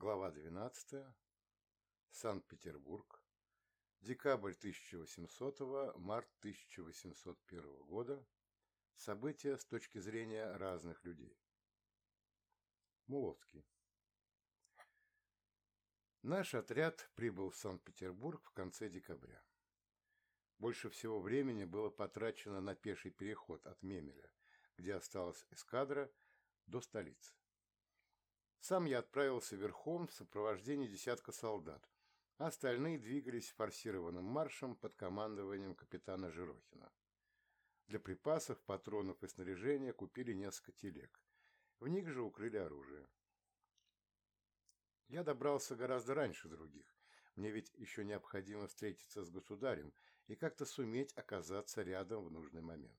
Глава 12. Санкт-Петербург. Декабрь 1800 март 1801 года. События с точки зрения разных людей. Муловский. Наш отряд прибыл в Санкт-Петербург в конце декабря. Больше всего времени было потрачено на пеший переход от Мемеля, где осталась эскадра, до столицы. Сам я отправился верхом в сопровождении десятка солдат, а остальные двигались форсированным маршем под командованием капитана Жирохина. Для припасов, патронов и снаряжения купили несколько телег. В них же укрыли оружие. Я добрался гораздо раньше других. Мне ведь еще необходимо встретиться с государем и как-то суметь оказаться рядом в нужный момент.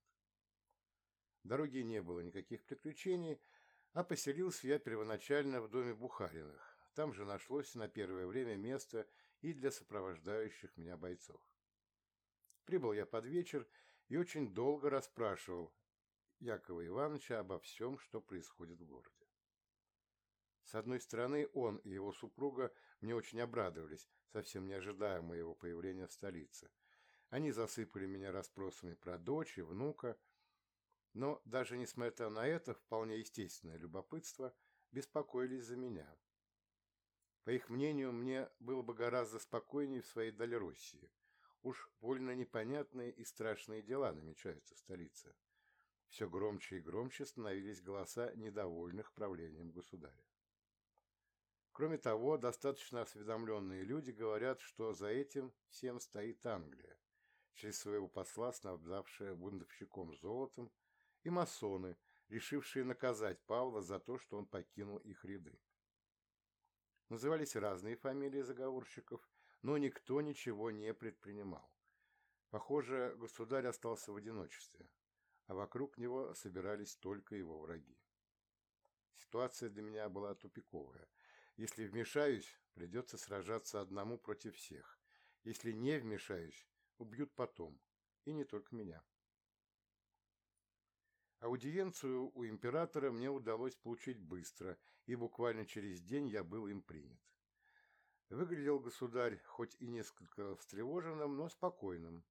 Дороги не было никаких приключений, а поселился я первоначально в доме Бухариных. Там же нашлось на первое время место и для сопровождающих меня бойцов. Прибыл я под вечер и очень долго расспрашивал Якова Ивановича обо всем, что происходит в городе. С одной стороны, он и его супруга мне очень обрадовались, совсем не ожидая моего появления в столице. Они засыпали меня расспросами про дочь и внука, но даже несмотря на это вполне естественное любопытство, беспокоились за меня. По их мнению, мне было бы гораздо спокойнее в своей Дальроссии. Уж больно непонятные и страшные дела намечаются в столице. Все громче и громче становились голоса недовольных правлением государя. Кроме того, достаточно осведомленные люди говорят, что за этим всем стоит Англия, через своего посла снабдавшая бунтовщиком золотом и масоны, решившие наказать Павла за то, что он покинул их ряды. Назывались разные фамилии заговорщиков, но никто ничего не предпринимал. Похоже, государь остался в одиночестве, а вокруг него собирались только его враги. Ситуация для меня была тупиковая. Если вмешаюсь, придется сражаться одному против всех. Если не вмешаюсь, убьют потом, и не только меня. Аудиенцию у императора мне удалось получить быстро, и буквально через день я был им принят. Выглядел государь хоть и несколько встревоженным, но спокойным.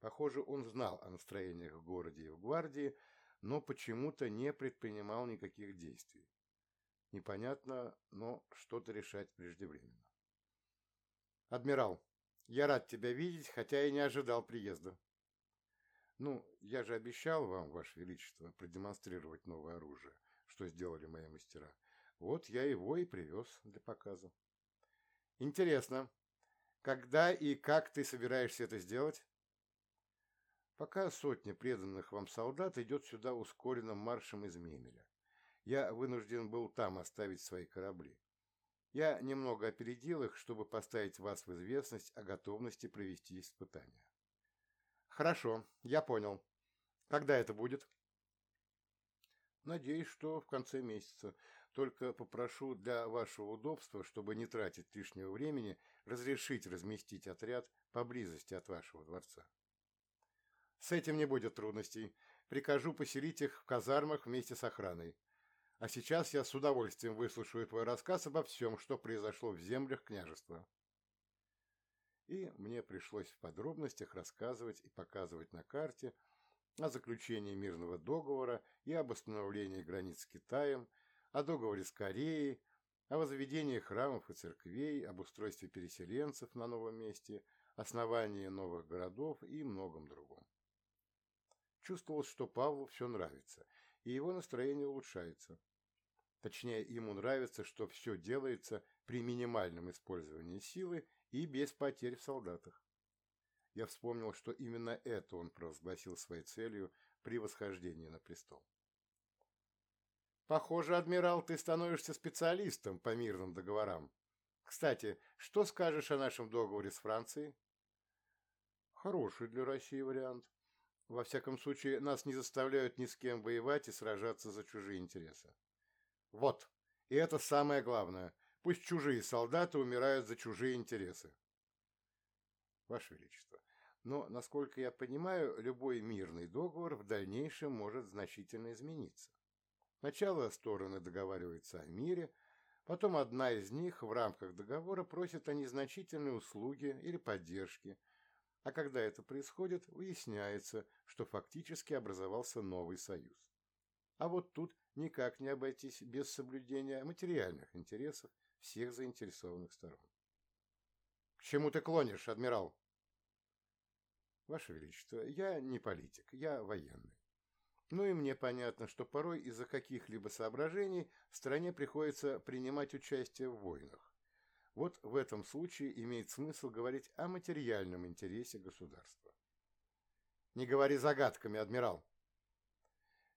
Похоже, он знал о настроениях в городе и в гвардии, но почему-то не предпринимал никаких действий. Непонятно, но что-то решать преждевременно. «Адмирал, я рад тебя видеть, хотя и не ожидал приезда», ну, я же обещал вам, Ваше Величество, продемонстрировать новое оружие, что сделали мои мастера. Вот я его и привез для показа. Интересно, когда и как ты собираешься это сделать? Пока сотня преданных вам солдат идет сюда ускоренным маршем из Мемеля. Я вынужден был там оставить свои корабли. Я немного опередил их, чтобы поставить вас в известность о готовности провести испытания. Хорошо, я понял. Когда это будет? Надеюсь, что в конце месяца. Только попрошу для вашего удобства, чтобы не тратить лишнего времени, разрешить разместить отряд поблизости от вашего дворца. С этим не будет трудностей. Прикажу поселить их в казармах вместе с охраной. А сейчас я с удовольствием выслушаю твой рассказ обо всем, что произошло в землях княжества и мне пришлось в подробностях рассказывать и показывать на карте о заключении мирного договора и об установлении границ с Китаем, о договоре с Кореей, о возведении храмов и церквей, об устройстве переселенцев на новом месте, основании новых городов и многом другом. Чувствовалось, что Павлу все нравится, и его настроение улучшается. Точнее, ему нравится, что все делается при минимальном использовании силы и без потерь в солдатах. Я вспомнил, что именно это он провозгласил своей целью при восхождении на престол. «Похоже, адмирал, ты становишься специалистом по мирным договорам. Кстати, что скажешь о нашем договоре с Францией?» «Хороший для России вариант. Во всяком случае, нас не заставляют ни с кем воевать и сражаться за чужие интересы. Вот, и это самое главное. Пусть чужие солдаты умирают за чужие интересы. Ваше Величество, но, насколько я понимаю, любой мирный договор в дальнейшем может значительно измениться. Сначала стороны договариваются о мире, Потом одна из них в рамках договора просит о незначительной услуге или поддержке, а когда это происходит, выясняется, что фактически образовался новый союз. А вот тут никак не обойтись без соблюдения материальных интересов всех заинтересованных сторон. «К чему ты клонишь, адмирал?» «Ваше Величество, я не политик, я военный. Ну и мне понятно, что порой из-за каких-либо соображений стране приходится принимать участие в войнах. Вот в этом случае имеет смысл говорить о материальном интересе государства. Не говори загадками, адмирал.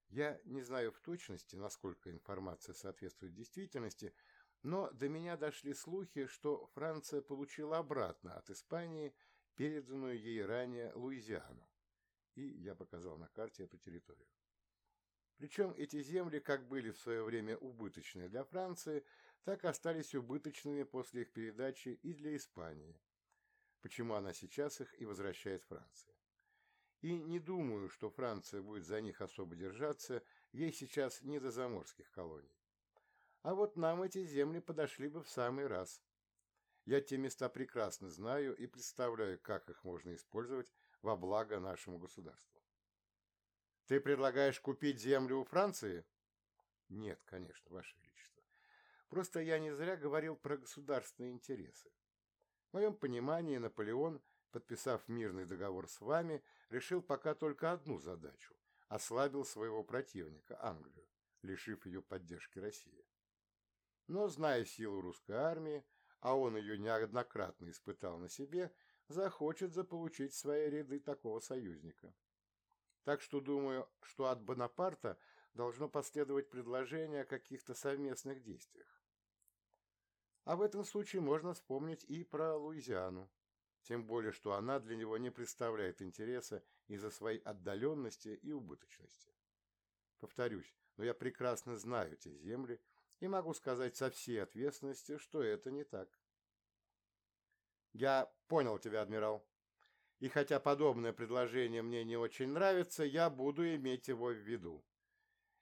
Я не знаю в точности, насколько информация соответствует действительности, но до меня дошли слухи, что Франция получила обратно от Испании переданную ей ранее Луизиану. И я показал на карте эту территорию. Причем эти земли как были в свое время убыточны для Франции, так и остались убыточными после их передачи и для Испании, почему она сейчас их и возвращает Франции. И не думаю, что Франция будет за них особо держаться, ей сейчас не до заморских колоний. А вот нам эти земли подошли бы в самый раз. Я те места прекрасно знаю и представляю, как их можно использовать во благо нашему государству. Ты предлагаешь купить землю у Франции? Нет, конечно, Ваше Величество. Просто я не зря говорил про государственные интересы. В моем понимании Наполеон – подписав мирный договор с вами, решил пока только одну задачу – ослабил своего противника, Англию, лишив ее поддержки России. Но, зная силу русской армии, а он ее неоднократно испытал на себе, захочет заполучить в свои ряды такого союзника. Так что думаю, что от Бонапарта должно последовать предложение о каких-то совместных действиях. А в этом случае можно вспомнить и про Луизиану тем более, что она для него не представляет интереса из-за своей отдаленности и убыточности. Повторюсь, но я прекрасно знаю эти земли и могу сказать со всей ответственностью, что это не так. Я понял тебя, адмирал. И хотя подобное предложение мне не очень нравится, я буду иметь его в виду.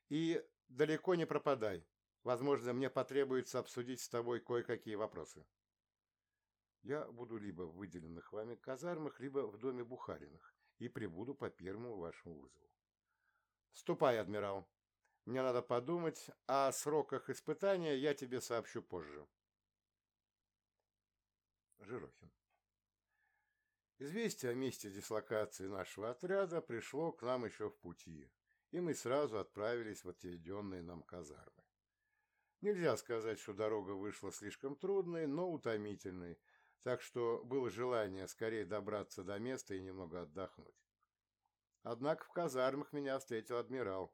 И далеко не пропадай. Возможно, мне потребуется обсудить с тобой кое-какие вопросы. Я буду либо в выделенных вами казармах, либо в доме Бухариных и прибуду по первому вашему вызову. Ступай, адмирал. Мне надо подумать, о сроках испытания я тебе сообщу позже. Жирохин. Известие о месте дислокации нашего отряда пришло к нам еще в пути, и мы сразу отправились в отведенные нам казармы. Нельзя сказать, что дорога вышла слишком трудной, но утомительной, так что было желание скорее добраться до места и немного отдохнуть. Однако в казармах меня встретил адмирал,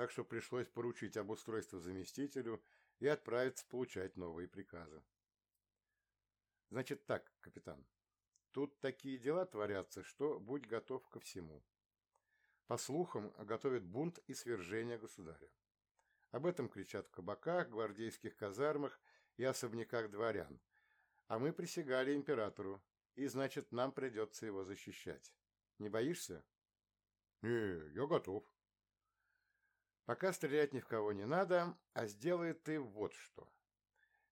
так что пришлось поручить обустройство заместителю и отправиться получать новые приказы. Значит так, капитан, тут такие дела творятся, что будь готов ко всему. По слухам, готовят бунт и свержение государя. Об этом кричат в кабаках, гвардейских казармах и особняках дворян, а мы присягали императору, и, значит, нам придется его защищать. Не боишься? Не, я готов. Пока стрелять ни в кого не надо, а сделай ты вот что.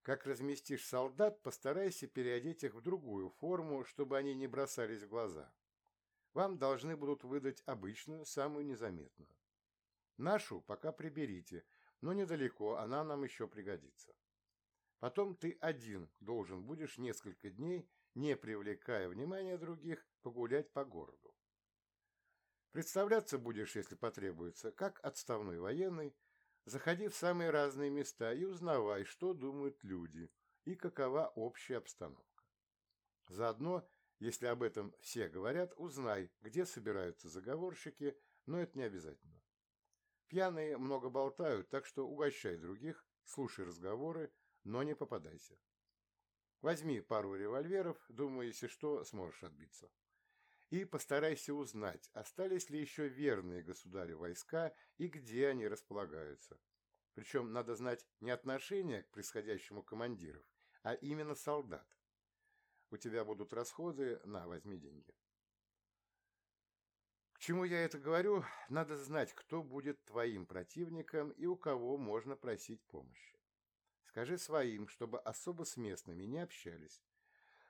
Как разместишь солдат, постарайся переодеть их в другую форму, чтобы они не бросались в глаза. Вам должны будут выдать обычную, самую незаметную. Нашу пока приберите, но недалеко, она нам еще пригодится. Потом ты один должен будешь несколько дней, не привлекая внимания других, погулять по городу. Представляться будешь, если потребуется, как отставной военный, заходи в самые разные места и узнавай, что думают люди и какова общая обстановка. Заодно, если об этом все говорят, узнай, где собираются заговорщики, но это не обязательно. Пьяные много болтают, так что угощай других, слушай разговоры, но не попадайся. Возьми пару револьверов, думаю, если что, сможешь отбиться. И постарайся узнать, остались ли еще верные государю войска и где они располагаются. Причем надо знать не отношение к происходящему командиров, а именно солдат. У тебя будут расходы, на, возьми деньги. К чему я это говорю? Надо знать, кто будет твоим противником и у кого можно просить помощи. Скажи своим, чтобы особо с местными не общались.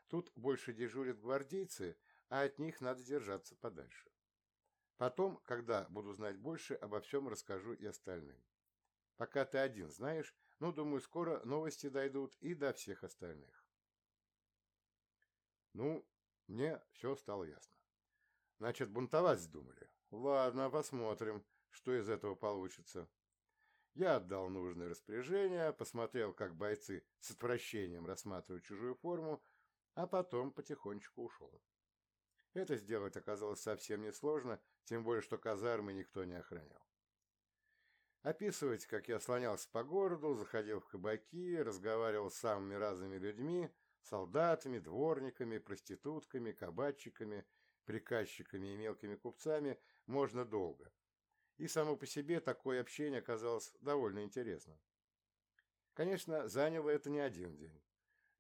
Тут больше дежурят гвардейцы, а от них надо держаться подальше. Потом, когда буду знать больше, обо всем расскажу и остальным. Пока ты один знаешь, но, думаю, скоро новости дойдут и до всех остальных. Ну, мне все стало ясно. Значит, бунтовать вздумали. Ладно, посмотрим, что из этого получится. Я отдал нужное распоряжение, посмотрел, как бойцы с отвращением рассматривают чужую форму, а потом потихонечку ушел. Это сделать оказалось совсем несложно, тем более, что казармы никто не охранял. Описывать, как я слонялся по городу, заходил в кабаки, разговаривал с самыми разными людьми, солдатами, дворниками, проститутками, кабачиками, приказчиками и мелкими купцами, можно долго. И само по себе такое общение оказалось довольно интересным. Конечно, заняло это не один день.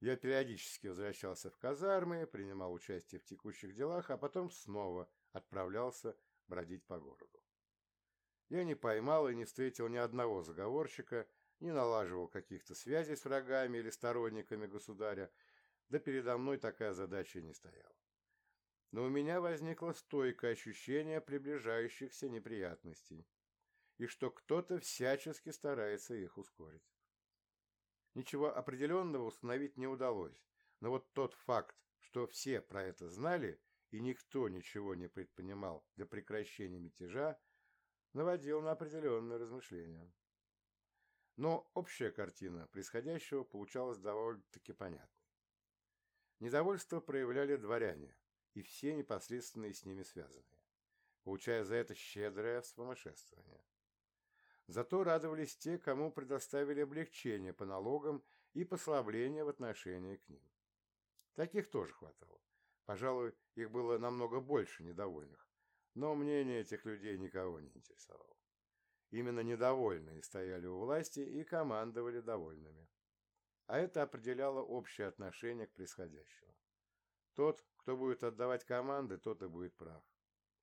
Я периодически возвращался в казармы, принимал участие в текущих делах, а потом снова отправлялся бродить по городу. Я не поймал и не встретил ни одного заговорщика, не налаживал каких-то связей с врагами или сторонниками государя, да передо мной такая задача не стояла. Но у меня возникло стойкое ощущение приближающихся неприятностей, и что кто-то всячески старается их ускорить. Ничего определенного установить не удалось, но вот тот факт, что все про это знали, и никто ничего не предпринимал для прекращения мятежа, наводил на определенные размышления. Но общая картина происходящего получалась довольно-таки понятной. Недовольство проявляли дворяне и все непосредственные с ними связанные, получая за это щедрое вспомошествование. Зато радовались те, кому предоставили облегчение по налогам и послабление в отношении к ним. Таких тоже хватало. Пожалуй, их было намного больше недовольных, но мнение этих людей никого не интересовало. Именно недовольные стояли у власти и командовали довольными. А это определяло общее отношение к происходящему. Тот, кто будет отдавать команды, тот и будет прав.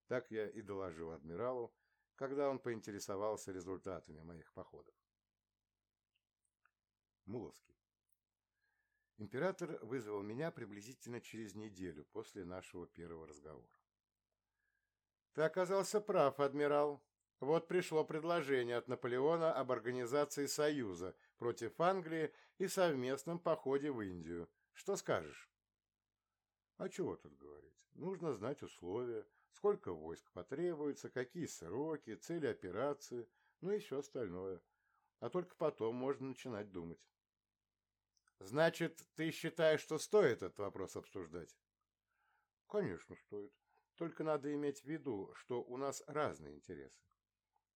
Так я и доложил адмиралу, когда он поинтересовался результатами моих походов. Муловский. Император вызвал меня приблизительно через неделю после нашего первого разговора. «Ты оказался прав, адмирал. Вот пришло предложение от Наполеона об организации союза против Англии и совместном походе в Индию. Что скажешь?» «А чего тут говорить? Нужно знать условия, сколько войск потребуется, какие сроки, цели операции, ну и все остальное. А только потом можно начинать думать. Значит, ты считаешь, что стоит этот вопрос обсуждать? Конечно, стоит. Только надо иметь в виду, что у нас разные интересы.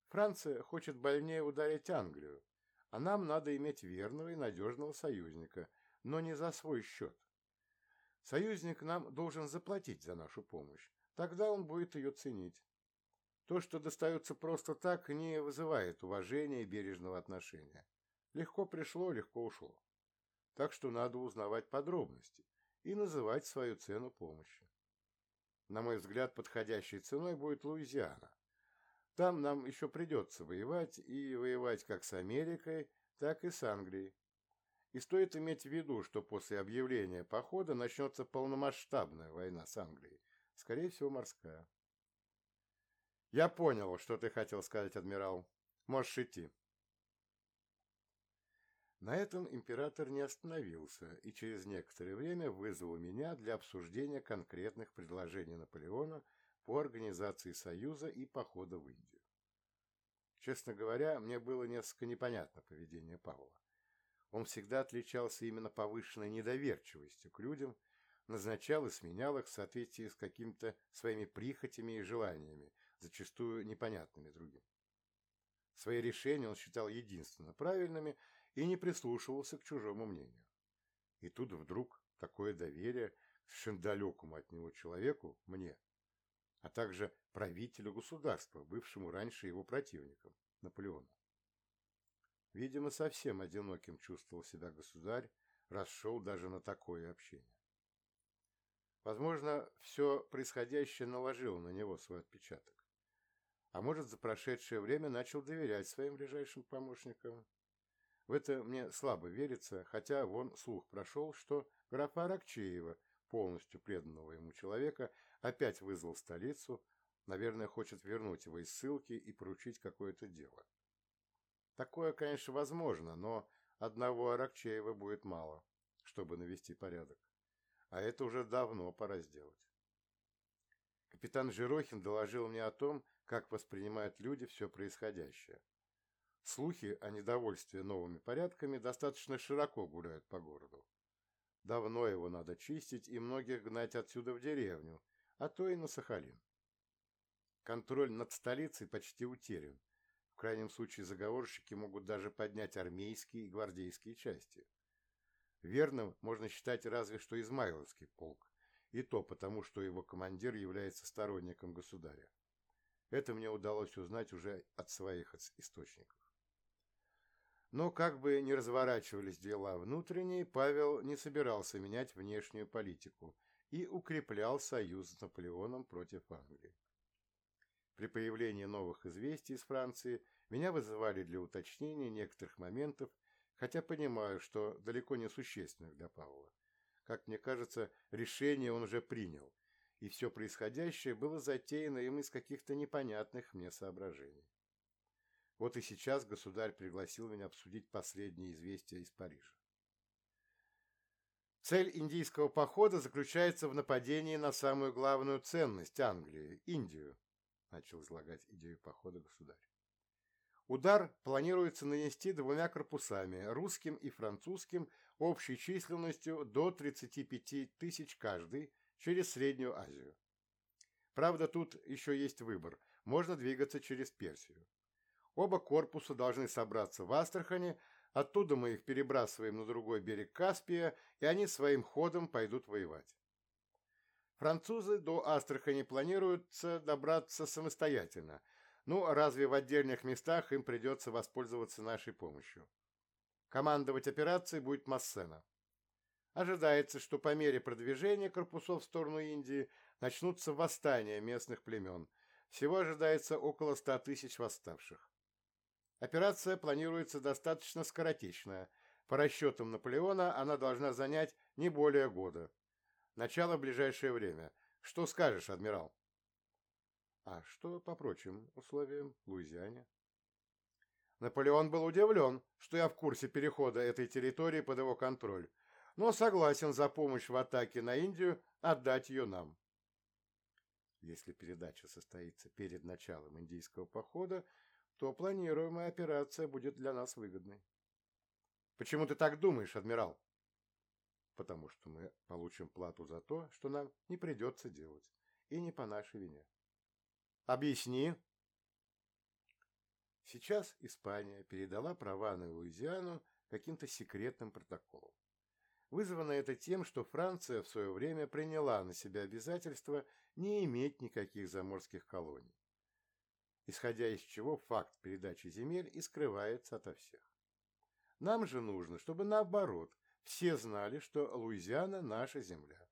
Франция хочет больнее ударить Англию, а нам надо иметь верного и надежного союзника, но не за свой счет. Союзник нам должен заплатить за нашу помощь, Тогда он будет ее ценить. То, что достается просто так, не вызывает уважения и бережного отношения. Легко пришло, легко ушло. Так что надо узнавать подробности и называть свою цену помощи. На мой взгляд, подходящей ценой будет Луизиана. Там нам еще придется воевать, и воевать как с Америкой, так и с Англией. И стоит иметь в виду, что после объявления похода начнется полномасштабная война с Англией, Скорее всего, морская. Я понял, что ты хотел сказать, адмирал. Можешь идти. На этом император не остановился и через некоторое время вызвал меня для обсуждения конкретных предложений Наполеона по организации Союза и похода в Индию. Честно говоря, мне было несколько непонятно поведение Павла. Он всегда отличался именно повышенной недоверчивостью к людям назначал и сменял их в соответствии с какими-то своими прихотями и желаниями, зачастую непонятными другим. Свои решения он считал единственно правильными и не прислушивался к чужому мнению. И тут вдруг такое доверие совершенно далекому от него человеку, мне, а также правителю государства, бывшему раньше его противником, Наполеону. Видимо, совсем одиноким чувствовал себя государь, раз шел даже на такое общение. Возможно, все происходящее наложило на него свой отпечаток. А может, за прошедшее время начал доверять своим ближайшим помощникам. В это мне слабо верится, хотя вон слух прошел, что графа Аракчеева, полностью преданного ему человека, опять вызвал в столицу, наверное, хочет вернуть его из ссылки и поручить какое-то дело. Такое, конечно, возможно, но одного Аракчеева будет мало, чтобы навести порядок. А это уже давно пора сделать. Капитан Жирохин доложил мне о том, как воспринимают люди все происходящее. Слухи о недовольстве новыми порядками достаточно широко гуляют по городу. Давно его надо чистить и многих гнать отсюда в деревню, а то и на Сахалин. Контроль над столицей почти утерян. В крайнем случае заговорщики могут даже поднять армейские и гвардейские части. Верным можно считать разве что Измайловский полк, и то потому, что его командир является сторонником государя. Это мне удалось узнать уже от своих источников. Но как бы ни разворачивались дела внутренние, Павел не собирался менять внешнюю политику и укреплял союз с Наполеоном против Англии. При появлении новых известий из Франции меня вызывали для уточнения некоторых моментов, хотя понимаю, что далеко не существенных для Павла. Как мне кажется, решение он уже принял, и все происходящее было затеяно им из каких-то непонятных мне соображений. Вот и сейчас государь пригласил меня обсудить последние известия из Парижа. Цель индийского похода заключается в нападении на самую главную ценность Англии – Индию, начал излагать идею похода государь. Удар планируется нанести двумя корпусами – русским и французским, общей численностью до 35 тысяч каждый через Среднюю Азию. Правда, тут еще есть выбор – можно двигаться через Персию. Оба корпуса должны собраться в Астрахани, оттуда мы их перебрасываем на другой берег Каспия, и они своим ходом пойдут воевать. Французы до Астрахани планируются добраться самостоятельно. Ну, разве в отдельных местах им придется воспользоваться нашей помощью? Командовать операцией будет Массена. Ожидается, что по мере продвижения корпусов в сторону Индии начнутся восстания местных племен. Всего ожидается около ста тысяч восставших. Операция планируется достаточно скоротечная. По расчетам Наполеона она должна занять не более года. Начало в ближайшее время. Что скажешь, адмирал? А что по прочим условиям Луизиане? Наполеон был удивлен, что я в курсе перехода этой территории под его контроль, но согласен за помощь в атаке на Индию отдать ее нам. Если передача состоится перед началом индийского похода, то планируемая операция будет для нас выгодной. Почему ты так думаешь, адмирал? Потому что мы получим плату за то, что нам не придется делать, и не по нашей вине. Объясни. Сейчас Испания передала права на Луизиану каким-то секретным протоколом. Вызвано это тем, что Франция в свое время приняла на себя обязательство не иметь никаких заморских колоний исходя из чего факт передачи земель и скрывается ото всех. Нам же нужно, чтобы наоборот, все знали, что Луизиана – наша земля.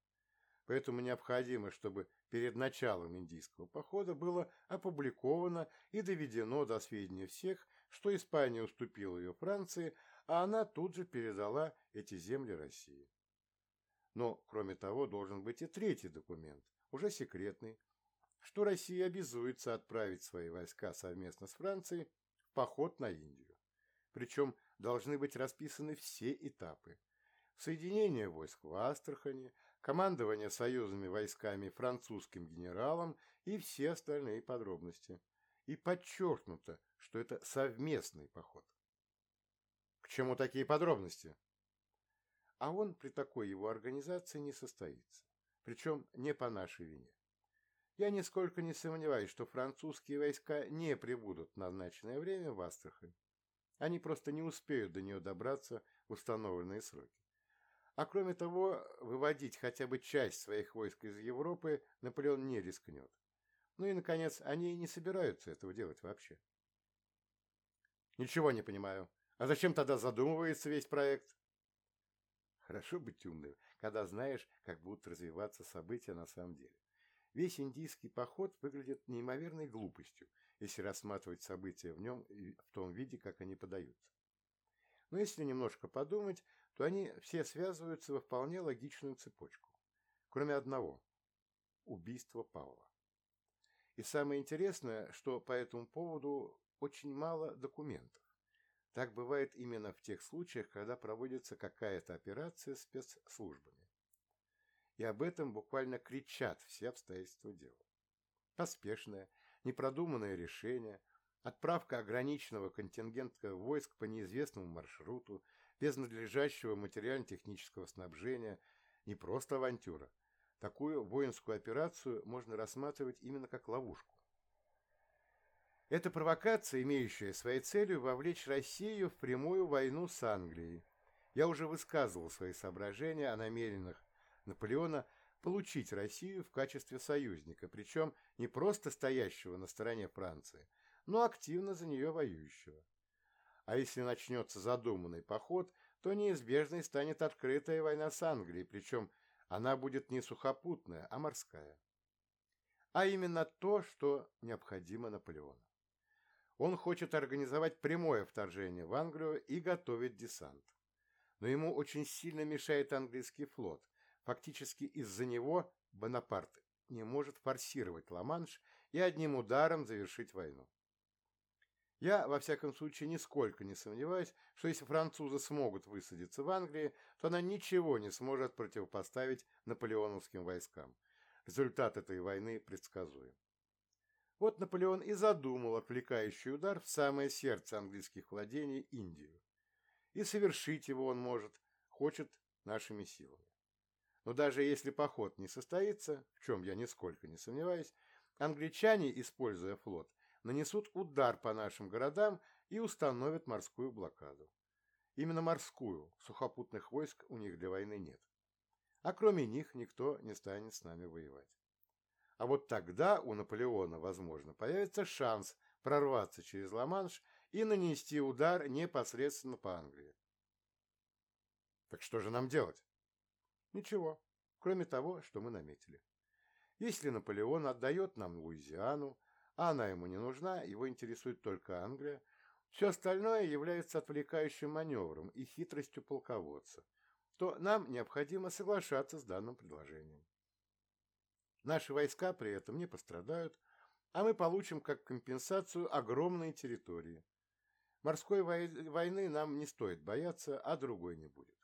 Поэтому необходимо, чтобы перед началом индийского похода было опубликовано и доведено до сведения всех, что Испания уступила ее Франции, а она тут же передала эти земли России. Но, кроме того, должен быть и третий документ, уже секретный, что Россия обязуется отправить свои войска совместно с Францией в поход на Индию. Причем должны быть расписаны все этапы. Соединение войск в Астрахани, командование союзными войсками французским генералом и все остальные подробности. И подчеркнуто, что это совместный поход. К чему такие подробности? А он при такой его организации не состоится. Причем не по нашей вине. Я нисколько не сомневаюсь, что французские войска не прибудут в назначенное время в Астрахань. Они просто не успеют до нее добраться в установленные сроки. А кроме того, выводить хотя бы часть своих войск из Европы Наполеон не рискнет. Ну и, наконец, они не собираются этого делать вообще. Ничего не понимаю. А зачем тогда задумывается весь проект? Хорошо быть умным, когда знаешь, как будут развиваться события на самом деле. Весь индийский поход выглядит неимоверной глупостью, если рассматривать события в нем в том виде, как они подаются. но если немножко подумать, то они все связываются во вполне логичную цепочку. Кроме одного – убийства Павла. И самое интересное, что по этому поводу очень мало документов. Так бывает именно в тех случаях, когда проводится какая-то операция спецслужбами. И об этом буквально кричат все обстоятельства дела. Поспешное, непродуманное решение, отправка ограниченного контингента войск по неизвестному маршруту, без надлежащего материально-технического снабжения, не просто авантюра. Такую воинскую операцию можно рассматривать именно как ловушку. Это провокация, имеющая своей целью вовлечь Россию в прямую войну с Англией. Я уже высказывал свои соображения о намерениях Наполеона получить Россию в качестве союзника, причем не просто стоящего на стороне Франции, но активно за нее воюющего. А если начнется задуманный поход, то неизбежной станет открытая война с Англией, причем она будет не сухопутная, а морская. А именно то, что необходимо Наполеону. Он хочет организовать прямое вторжение в Англию и готовит десант. Но ему очень сильно мешает английский флот. Фактически из-за него Бонапарт не может форсировать Ла-Манш и одним ударом завершить войну. Я, во всяком случае, нисколько не сомневаюсь, что если французы смогут высадиться в Англии, то она ничего не сможет противопоставить наполеоновским войскам. Результат этой войны предсказуем. Вот Наполеон и задумал отвлекающий удар в самое сердце английских владений Индию. И совершить его он может, хочет нашими силами. Но даже если поход не состоится, в чем я нисколько не сомневаюсь, англичане, используя флот, нанесут удар по нашим городам и установят морскую блокаду. Именно морскую, сухопутных войск у них для войны нет. А кроме них никто не станет с нами воевать. А вот тогда у Наполеона, возможно, появится шанс прорваться через Ла-Манш и нанести удар непосредственно по Англии. Так что же нам делать? Ничего, кроме того, что мы наметили. Если Наполеон отдает нам Луизиану, она ему не нужна, его интересует только Англия, все остальное является отвлекающим маневром и хитростью полководца, то нам необходимо соглашаться с данным предложением. Наши войска при этом не пострадают, а мы получим как компенсацию огромные территории. Морской войны нам не стоит бояться, а другой не будет.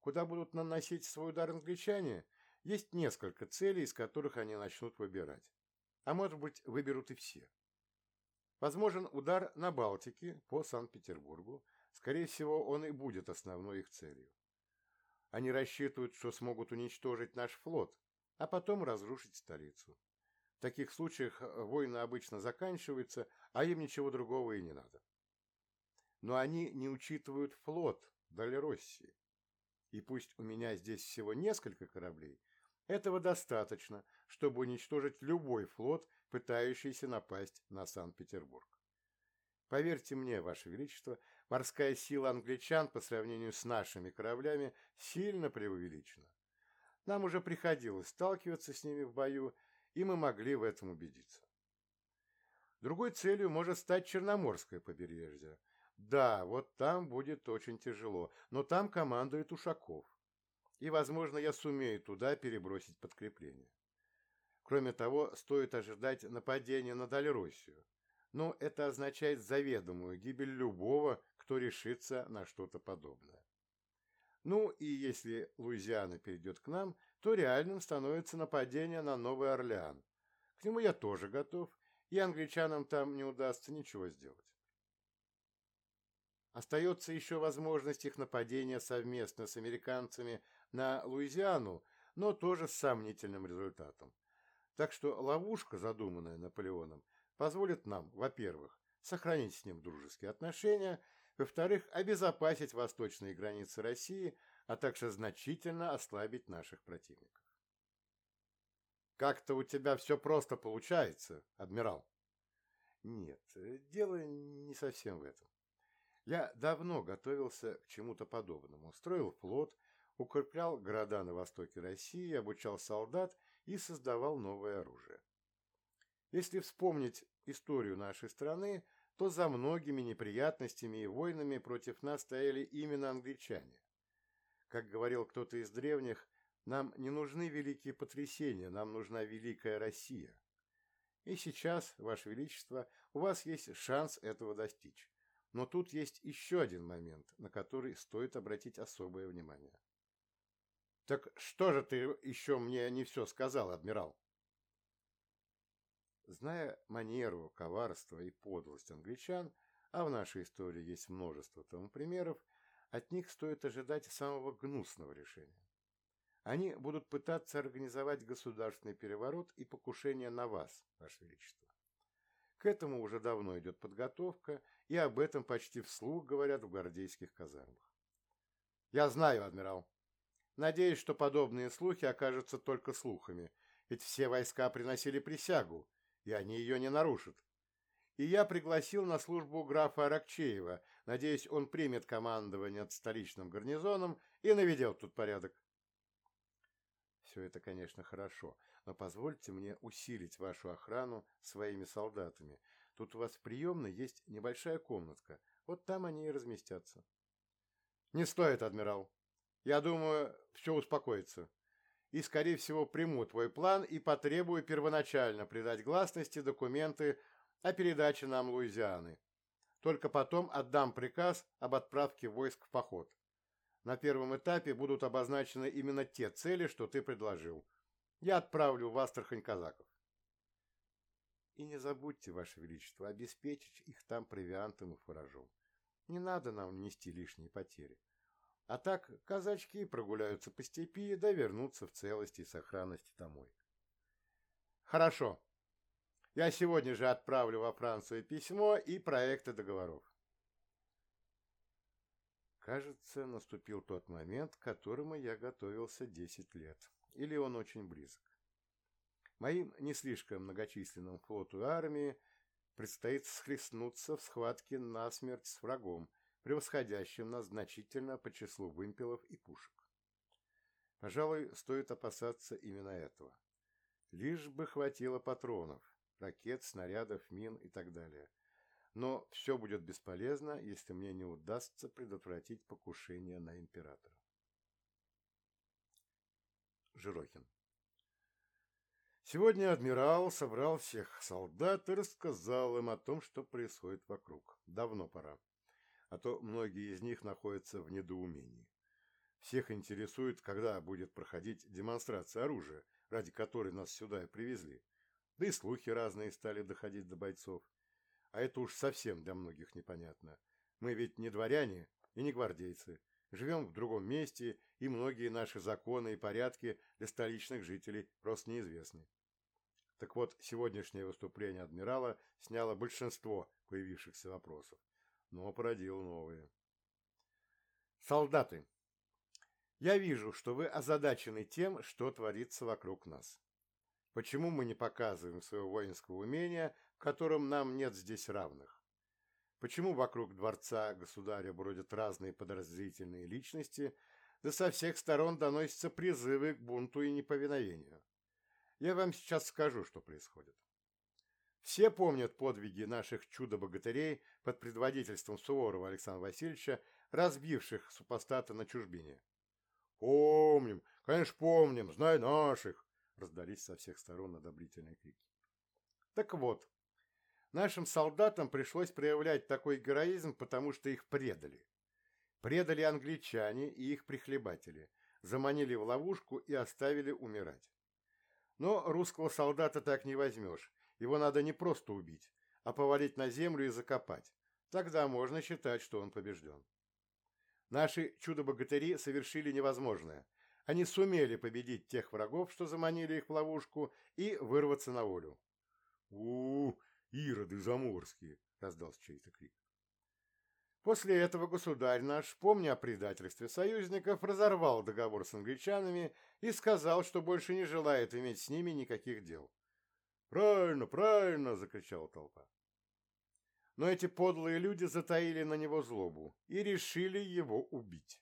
Куда будут наносить свой удар англичане, есть несколько целей, из которых они начнут выбирать. А может быть, выберут и все. Возможен удар на Балтике по Санкт-Петербургу. Скорее всего, он и будет основной их целью. Они рассчитывают, что смогут уничтожить наш флот, а потом разрушить столицу. В таких случаях э, войны обычно заканчиваются, а им ничего другого и не надо. Но они не учитывают флот Далероссии. И пусть у меня здесь всего несколько кораблей, этого достаточно, чтобы уничтожить любой флот, пытающийся напасть на Санкт-Петербург. Поверьте мне, Ваше Величество, морская сила англичан по сравнению с нашими кораблями сильно преувеличена. Нам уже приходилось сталкиваться с ними в бою, и мы могли в этом убедиться. Другой целью может стать Черноморское побережье. Да, вот там будет очень тяжело, но там командует Ушаков. И, возможно, я сумею туда перебросить подкрепление. Кроме того, стоит ожидать нападения на Дальроссию. Но это означает заведомую гибель любого, кто решится на что-то подобное. Ну и если Луизиана перейдет к нам, то реальным становится нападение на Новый Орлеан. К нему я тоже готов, и англичанам там не удастся ничего сделать. Остается еще возможность их нападения совместно с американцами на Луизиану, но тоже с сомнительным результатом. Так что ловушка, задуманная Наполеоном, позволит нам, во-первых, сохранить с ним дружеские отношения – во-вторых, обезопасить восточные границы России, а также значительно ослабить наших противников. «Как-то у тебя все просто получается, адмирал». «Нет, дело не совсем в этом. Я давно готовился к чему-то подобному. Строил флот, укреплял города на востоке России, обучал солдат и создавал новое оружие. Если вспомнить историю нашей страны, то за многими неприятностями и войнами против нас стояли именно англичане. Как говорил кто-то из древних, нам не нужны великие потрясения, нам нужна великая Россия. И сейчас, Ваше Величество, у вас есть шанс этого достичь. Но тут есть еще один момент, на который стоит обратить особое внимание. Так что же ты еще мне не все сказал, адмирал? Зная манеру, коварство и подлость англичан, а в нашей истории есть множество тому примеров, от них стоит ожидать самого гнусного решения. Они будут пытаться организовать государственный переворот и покушение на вас, Ваше Величество. К этому уже давно идет подготовка, и об этом почти вслух говорят в гвардейских казармах. Я знаю, адмирал. Надеюсь, что подобные слухи окажутся только слухами, ведь все войска приносили присягу, и они ее не нарушат. И я пригласил на службу графа Аракчеева, надеюсь, он примет командование над столичным гарнизоном и наведет тут порядок. Все это, конечно, хорошо, но позвольте мне усилить вашу охрану своими солдатами. Тут у вас в приемной есть небольшая комнатка, вот там они и разместятся. Не стоит, адмирал. Я думаю, все успокоится и, скорее всего, приму твой план и потребую первоначально придать гласности документы о передаче нам Луизианы. Только потом отдам приказ об отправке войск в поход. На первом этапе будут обозначены именно те цели, что ты предложил. Я отправлю в Астрахань казаков. И не забудьте, Ваше Величество, обеспечить их там провиантом и фуражом. Не надо нам нести лишние потери. А так казачки прогуляются по степи, да вернутся в целости и сохранности домой. Хорошо. Я сегодня же отправлю во Францию письмо и проекты договоров. Кажется, наступил тот момент, к которому я готовился 10 лет. Или он очень близок. Моим не слишком многочисленным флоту и армии предстоит схлестнуться в схватке насмерть с врагом – превосходящим нас значительно по числу вымпелов и пушек. Пожалуй, стоит опасаться именно этого. Лишь бы хватило патронов, ракет, снарядов, мин и так далее. Но все будет бесполезно, если мне не удастся предотвратить покушение на императора. Жирохин Сегодня адмирал собрал всех солдат и рассказал им о том, что происходит вокруг. Давно пора а то многие из них находятся в недоумении. Всех интересует, когда будет проходить демонстрация оружия, ради которой нас сюда и привезли. Да и слухи разные стали доходить до бойцов. А это уж совсем для многих непонятно. Мы ведь не дворяне и не гвардейцы. Живем в другом месте, и многие наши законы и порядки для столичных жителей просто неизвестны. Так вот, сегодняшнее выступление адмирала сняло большинство появившихся вопросов но породил новые. Солдаты, я вижу, что вы озадачены тем, что творится вокруг нас. Почему мы не показываем своего воинского умения, в котором нам нет здесь равных? Почему вокруг дворца государя бродят разные подразделительные личности, да со всех сторон доносятся призывы к бунту и неповиновению? Я вам сейчас скажу, что происходит. Все помнят подвиги наших чудо-богатырей под предводительством Суворова Александра Васильевича, разбивших супостата на чужбине. «Помним, конечно, помним, знай наших!» раздались со всех сторон одобрительные крики. Так вот, нашим солдатам пришлось проявлять такой героизм, потому что их предали. Предали англичане и их прихлебатели, заманили в ловушку и оставили умирать. Но русского солдата так не возьмешь, его надо не просто убить, а повалить на землю и закопать. Тогда можно считать, что он побежден. Наши чудо-богатыри совершили невозможное. Они сумели победить тех врагов, что заманили их в ловушку, и вырваться на волю. у, -у ироды заморские!» — раздался чей-то крик. После этого государь наш, помня о предательстве союзников, разорвал договор с англичанами и сказал, что больше не желает иметь с ними никаких дел. «Правильно, правильно!» – закричала толпа. Но эти подлые люди затаили на него злобу и решили его убить.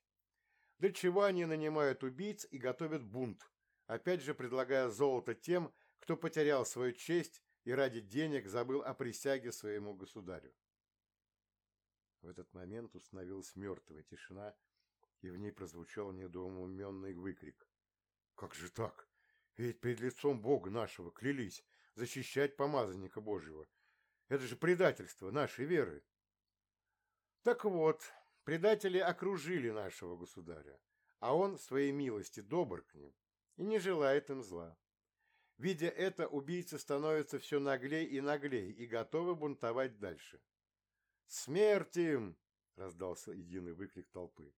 Для чего они нанимают убийц и готовят бунт, опять же предлагая золото тем, кто потерял свою честь и ради денег забыл о присяге своему государю. В этот момент установилась мертвая тишина, и в ней прозвучал недоуменный выкрик. «Как же так? Ведь перед лицом Бога нашего клялись защищать помазанника Божьего. Это же предательство нашей веры!» Так вот, предатели окружили нашего государя, а он в своей милости добр к ним и не желает им зла. Видя это, убийцы становятся все наглей и наглей и готовы бунтовать дальше. «Смерть им!» — раздался единый выкрик толпы.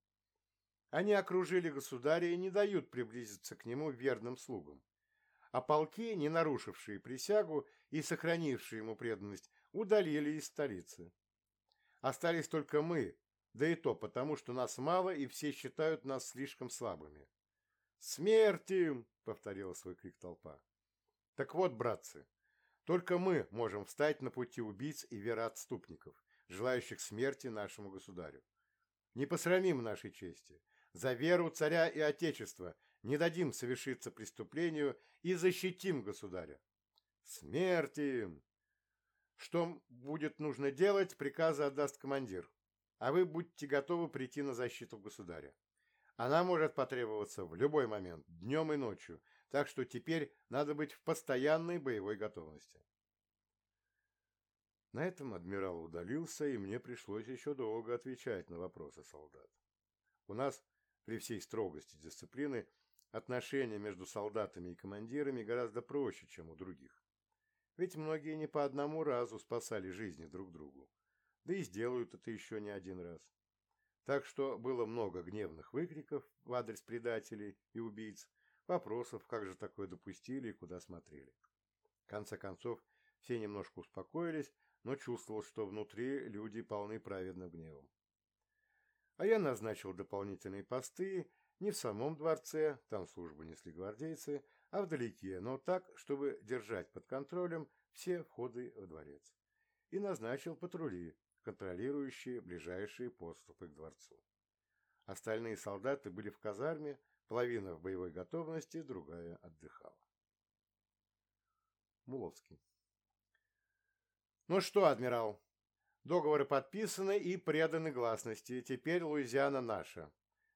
Они окружили государя и не дают приблизиться к нему верным слугам. А полки, не нарушившие присягу и сохранившие ему преданность, удалили из столицы. Остались только мы, да и то потому, что нас мало, и все считают нас слишком слабыми. «Смерть им!» — повторила свой крик толпа. «Так вот, братцы, только мы можем встать на пути убийц и вероотступников, желающих смерти нашему государю. Не посрамим нашей чести. За веру царя и отечества не дадим совершиться преступлению и защитим государя. Смерть им! Что будет нужно делать, приказы отдаст командир, а вы будьте готовы прийти на защиту государя. Она может потребоваться в любой момент, днем и ночью, так что теперь надо быть в постоянной боевой готовности. На этом адмирал удалился, и мне пришлось еще долго отвечать на вопросы солдат. У нас, при всей строгости дисциплины, отношения между солдатами и командирами гораздо проще, чем у других. Ведь многие не по одному разу спасали жизни друг другу. Да и сделают это еще не один раз. Так что было много гневных выкриков в адрес предателей и убийц, вопросов, как же такое допустили и куда смотрели. В конце концов, все немножко успокоились, но чувствовал, что внутри люди полны праведным гневом. А я назначил дополнительные посты не в самом дворце, там службу несли гвардейцы, а вдалеке, но так, чтобы держать под контролем все входы в дворец. И назначил патрули, контролирующие ближайшие подступы к дворцу. Остальные солдаты были в казарме, половина в боевой готовности, другая отдыхала. Муловский. Ну что, адмирал, договоры подписаны и преданы гласности. Теперь Луизиана наша.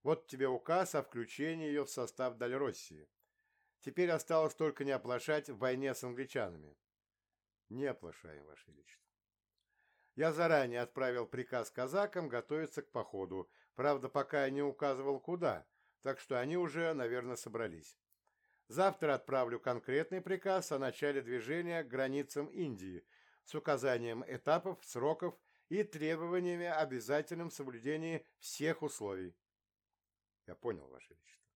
Вот тебе указ о включении ее в состав Дальроссии. Теперь осталось только не оплошать в войне с англичанами. Не оплошаем, Ваше Величество. Я заранее отправил приказ казакам готовиться к походу, правда, пока я не указывал куда, так что они уже, наверное, собрались. Завтра отправлю конкретный приказ о начале движения к границам Индии с указанием этапов, сроков и требованиями обязательном соблюдении всех условий. Я понял, Ваше Величество.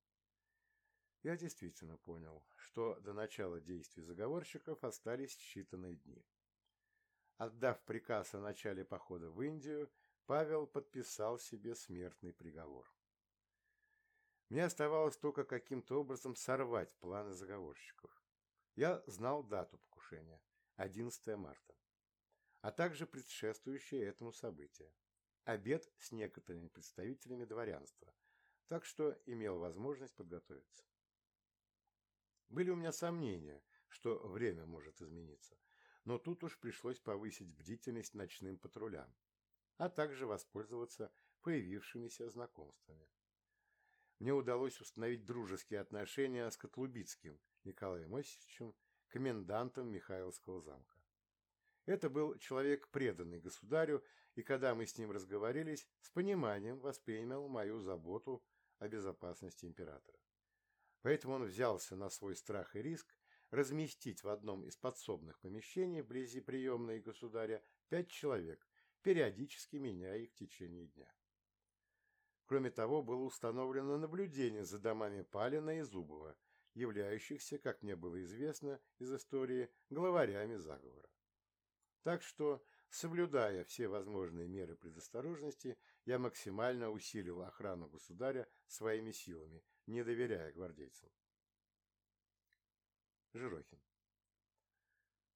Я действительно понял, что до начала действий заговорщиков остались считанные дни. Отдав приказ о начале похода в Индию, Павел подписал себе смертный приговор. Мне оставалось только каким-то образом сорвать планы заговорщиков. Я знал дату покушения – 11 марта, а также предшествующее этому событие – обед с некоторыми представителями дворянства, так что имел возможность подготовиться. Были у меня сомнения, что время может измениться, но тут уж пришлось повысить бдительность ночным патрулям, а также воспользоваться появившимися знакомствами. Мне удалось установить дружеские отношения с Котлубицким Николаем Осичевичем, комендантом Михайловского замка. Это был человек, преданный государю, и когда мы с ним разговорились, с пониманием воспринял мою заботу о безопасности императора. Поэтому он взялся на свой страх и риск разместить в одном из подсобных помещений вблизи приемной государя пять человек, периодически меняя их в течение дня. Кроме того, было установлено наблюдение за домами Палина и Зубова, являющихся, как мне было известно из истории, главарями заговора. Так что, соблюдая все возможные меры предосторожности, я максимально усилил охрану государя своими силами, не доверяя гвардейцам. Жирохин.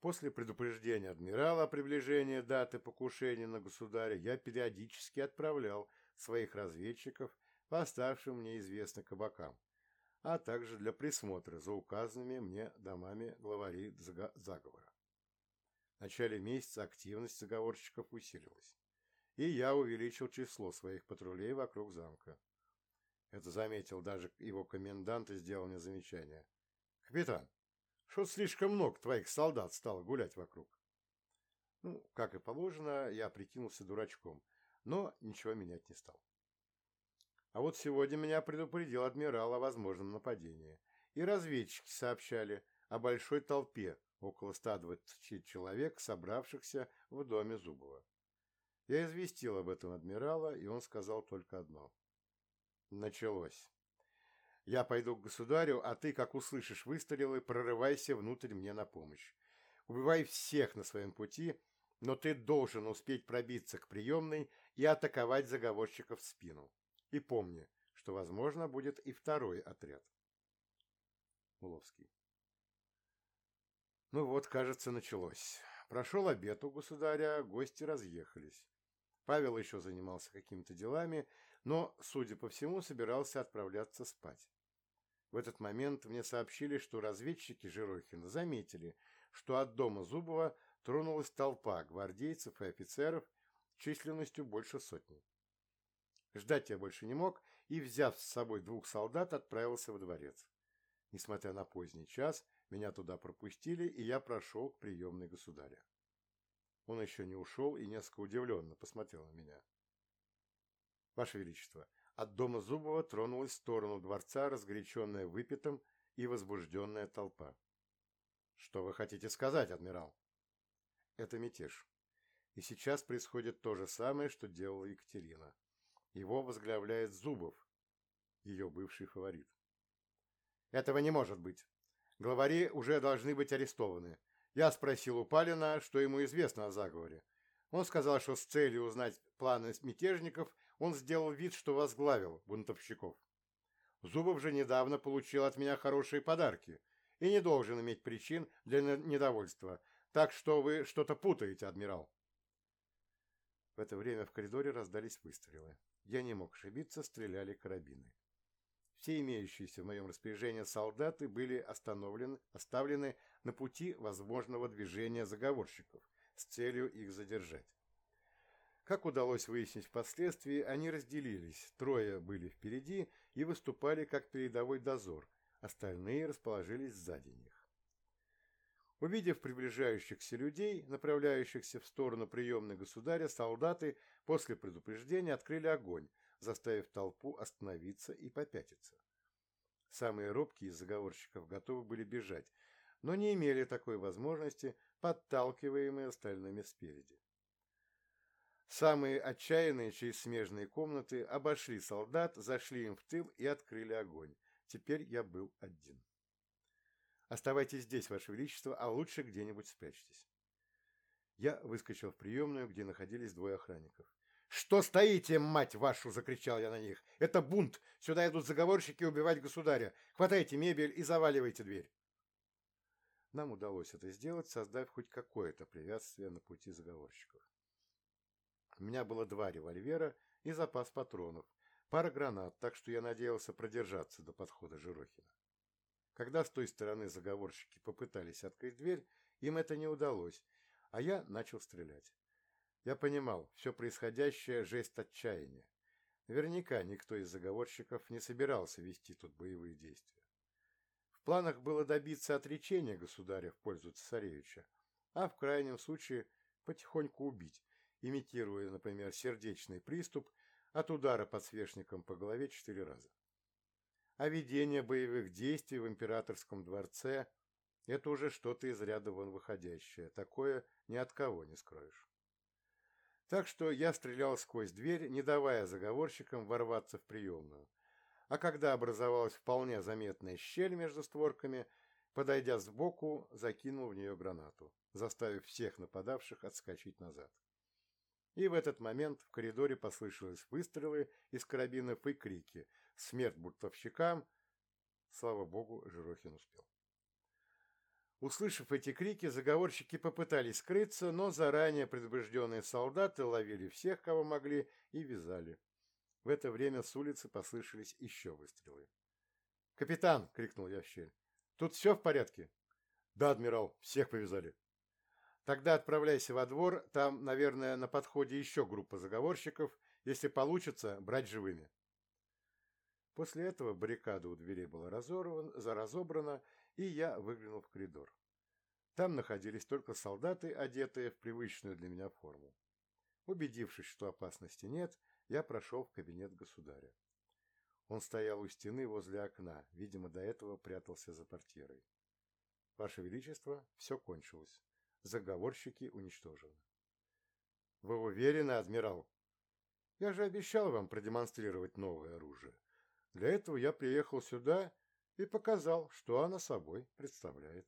После предупреждения адмирала о приближении даты покушения на государя я периодически отправлял своих разведчиков по оставшим мне известно кабакам, а также для присмотра за указанными мне домами главарей заговора. Начале месяца активность заговорщиков усилилась. и я увеличил число своих патрулей вокруг замка. Это заметил даже его комендант и сделал мне замечание. «Капитан, что слишком много твоих солдат стало гулять вокруг?» Ну, как и положено, я прикинулся дурачком, но ничего менять не стал. А вот сегодня меня предупредил адмирал о возможном нападении, и разведчики сообщали о большой толпе, около 120 человек, собравшихся в доме Зубова. Я известил об этом адмирала, и он сказал только одно. Началось. Я пойду к государю, а ты, как услышишь выстрелы, прорывайся внутрь мне на помощь. Убивай всех на своем пути, но ты должен успеть пробиться к приемной и атаковать заговорщиков в спину. И помни, что, возможно, будет и второй отряд. Уловский. Ну вот, кажется, началось. Прошел обед у государя, гости разъехались. Павел еще занимался какими-то делами, но, судя по всему, собирался отправляться спать. В этот момент мне сообщили, что разведчики Жирохина заметили, что от дома Зубова тронулась толпа гвардейцев и офицеров численностью больше сотни. Ждать я больше не мог и, взяв с собой двух солдат, отправился во дворец. Несмотря на поздний час, меня туда пропустили, и я прошел к приемной государя. Он еще не ушел и несколько удивленно посмотрел на меня. Ваше Величество, от дома Зубова тронулась в сторону дворца разгоряченная выпитым и возбужденная толпа. Что вы хотите сказать, адмирал? Это мятеж. И сейчас происходит то же самое, что делала Екатерина. Его возглавляет Зубов, ее бывший фаворит. Этого не может быть. Главари уже должны быть арестованы. Я спросил у Палина, что ему известно о заговоре. Он сказал, что с целью узнать планы мятежников он сделал вид, что возглавил бунтовщиков. Зубов же недавно получил от меня хорошие подарки и не должен иметь причин для недовольства, так что вы что-то путаете, адмирал. В это время в коридоре раздались выстрелы. Я не мог ошибиться, стреляли карабины. Все имеющиеся в моем распоряжении солдаты были остановлены, оставлены на пути возможного движения заговорщиков с целью их задержать. Как удалось выяснить впоследствии, они разделились, трое были впереди и выступали как передовой дозор, остальные расположились сзади них. Увидев приближающихся людей, направляющихся в сторону приемной государя, солдаты после предупреждения открыли огонь, заставив толпу остановиться и попятиться. Самые робкие из заговорщиков готовы были бежать, но не имели такой возможности, подталкиваемые остальными спереди. Самые отчаянные через смежные комнаты обошли солдат, зашли им в тыл и открыли огонь. Теперь я был один. Оставайтесь здесь, Ваше Величество, а лучше где-нибудь спрячьтесь. Я выскочил в приемную, где находились двое охранников. «Что стоите, мать вашу!» – закричал я на них. «Это бунт! Сюда идут заговорщики убивать государя! Хватайте мебель и заваливайте дверь!» Нам удалось это сделать, создав хоть какое-то препятствие на пути заговорщиков. У меня было два револьвера и запас патронов, пара гранат, так что я надеялся продержаться до подхода Жирохина. Когда с той стороны заговорщики попытались открыть дверь, им это не удалось, а я начал стрелять. Я понимал, все происходящее – жесть отчаяния. Наверняка никто из заговорщиков не собирался вести тут боевые действия. В планах было добиться отречения государя в пользу цесаревича, а в крайнем случае потихоньку убить, имитируя, например, сердечный приступ от удара подсвечником по голове четыре раза. А ведение боевых действий в императорском дворце – это уже что-то из ряда вон выходящее, такое ни от кого не скроешь. Так что я стрелял сквозь дверь, не давая заговорщикам ворваться в приемную. А когда образовалась вполне заметная щель между створками, подойдя сбоку, закинул в нее гранату, заставив всех нападавших отскочить назад. И в этот момент в коридоре послышались выстрелы из карабинов и крики «Смерть бунтовщикам!» Слава богу, Жирохин успел. Услышав эти крики, заговорщики попытались скрыться, но заранее предупрежденные солдаты ловили всех, кого могли, и вязали. В это время с улицы послышались еще выстрелы. «Капитан!» — крикнул я в щель. «Тут все в порядке?» «Да, адмирал, всех повязали». Тогда отправляйся во двор, там, наверное, на подходе еще группа заговорщиков. Если получится, брать живыми. После этого баррикада у дверей была разорван, разобрана, и я выглянул в коридор. Там находились только солдаты, одетые в привычную для меня форму. Убедившись, что опасности нет, я прошел в кабинет государя. Он стоял у стены возле окна, видимо, до этого прятался за портьерой. Ваше Величество, все кончилось. Заговорщики уничтожены. Вы уверены, адмирал? Я же обещал вам продемонстрировать новое оружие. Для этого я приехал сюда и показал, что оно собой представляет.